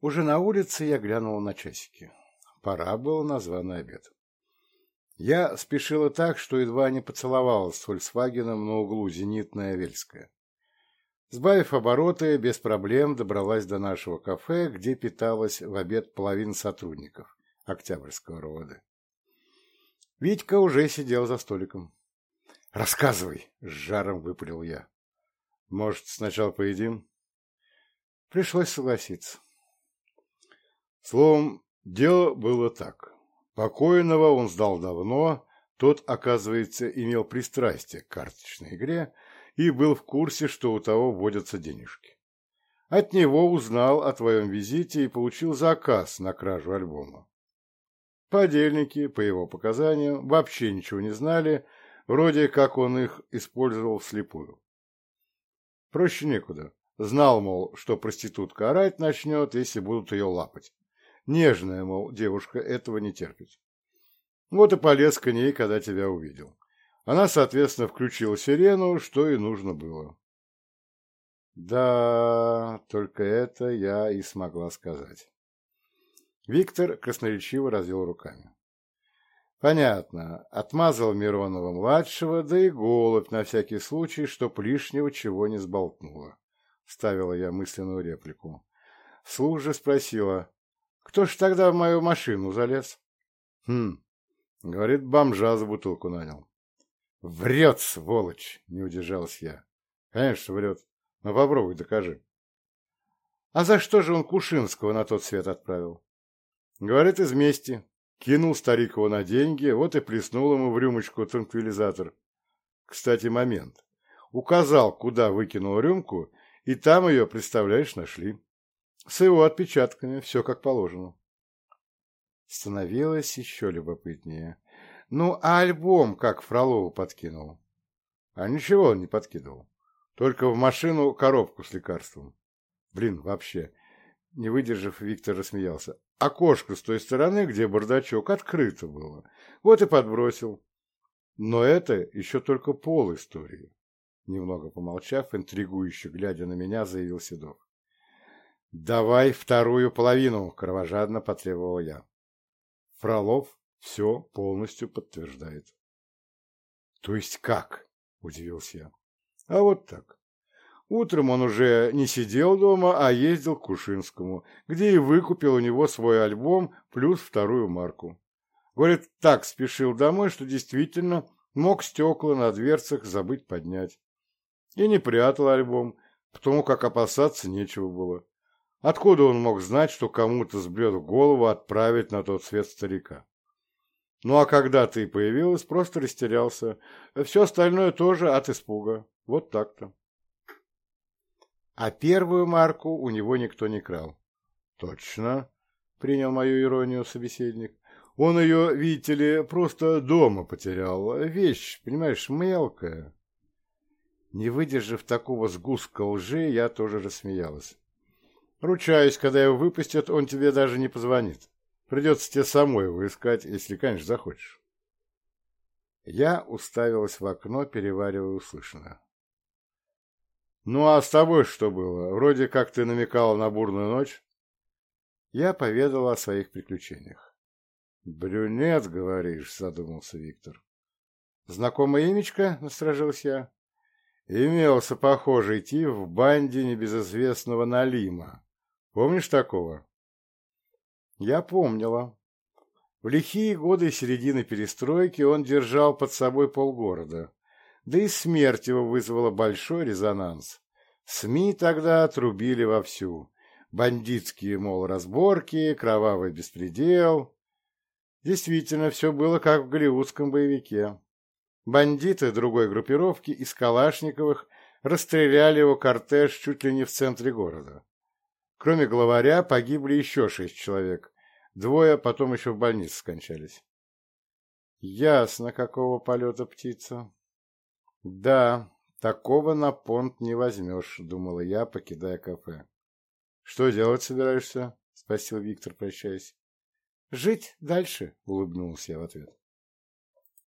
Уже на улице я глянул на часики. Пора было назван обед. Я спешила так, что едва не поцеловалась с Фольксвагеном на углу «Зенитная Вельская». Сбавив обороты, без проблем добралась до нашего кафе, где питалась в обед половина сотрудников Октябрьского рода. Витька уже сидел за столиком. «Рассказывай!» — с жаром выпалил я. «Может, сначала поедим?» Пришлось согласиться. Словом, дело было так. Покойного он сдал давно, тот, оказывается, имел пристрастие к карточной игре и был в курсе, что у того водятся денежки. От него узнал о твоем визите и получил заказ на кражу альбома. Подельники, по его показаниям, вообще ничего не знали, вроде как он их использовал вслепую. Проще некуда. Нежная, мол, девушка этого не терпит. Вот и полез к ней, когда тебя увидел. Она, соответственно, включила сирену, что и нужно было. Да, только это я и смогла сказать. Виктор красноречиво развел руками. Понятно, отмазал Миронова-младшего, да и голубь на всякий случай, чтоб лишнего чего не сболтнуло. Ставила я мысленную реплику. Служа спросила, кто ж тогда в мою машину залез? Хм, говорит бомжа за бутылку нанял. Врет, сволочь, не удержался я. Конечно, врет. Но попробуй докажи. А за что же он Кушинского на тот свет отправил? Говорит, из мести. Кинул старик его на деньги, вот и плеснул ему в рюмочку транквилизатор. Кстати, момент. Указал, куда выкинул рюмку, и там ее, представляешь, нашли. С его отпечатками, все как положено. Становилось еще любопытнее. Ну, а альбом как Фролову подкинул? А ничего он не подкидывал. Только в машину коробку с лекарством. Блин, вообще. Не выдержав, Виктор рассмеялся. Окошко с той стороны, где бардачок, открыто было. Вот и подбросил. Но это еще только пол истории. Немного помолчав, интригующе глядя на меня, заявил Седов. «Давай вторую половину!» – кровожадно потребовал я. Фролов все полностью подтверждает. «То есть как?» – удивился я. «А вот так. Утром он уже не сидел дома, а ездил к Кушинскому, где и выкупил у него свой альбом плюс вторую марку. Говорит, так спешил домой, что действительно мог стекла на дверцах забыть поднять. И не прятал альбом, потому как опасаться нечего было. Откуда он мог знать, что кому-то сбьет голову отправить на тот свет старика? Ну а когда ты появилась, просто растерялся. Все остальное тоже от испуга. Вот так-то. А первую марку у него никто не крал. Точно, принял мою иронию собеседник. Он ее, видите ли, просто дома потерял. Вещь, понимаешь, мелкая. Не выдержав такого сгустка лжи, я тоже рассмеялась. Ручаюсь, когда его выпустят, он тебе даже не позвонит. Придется тебе самой его искать, если, конечно, захочешь. Я уставилась в окно, переваривая услышанное. «Ну а с тобой что было? Вроде как ты намекала на бурную ночь». Я поведала о своих приключениях. «Брюнет, говоришь?» — задумался Виктор. «Знакомое имечко?» — Помнишь такого? Я помнила. В лихие годы середины перестройки он держал под собой полгорода. Да и смерть его вызвала большой резонанс. СМИ тогда отрубили вовсю. Бандитские, мол, разборки, кровавый беспредел. Действительно, все было как в голливудском боевике. Бандиты другой группировки из Калашниковых расстреляли его кортеж чуть ли не в центре города. Кроме главаря погибли еще шесть человек. Двое потом еще в больнице скончались. Ясно, какого полета птица. Да, такого на понт не возьмешь, думала я, покидая кафе. Что делать собираешься? Спросил Виктор, прощаясь. Жить дальше, улыбнулся я в ответ.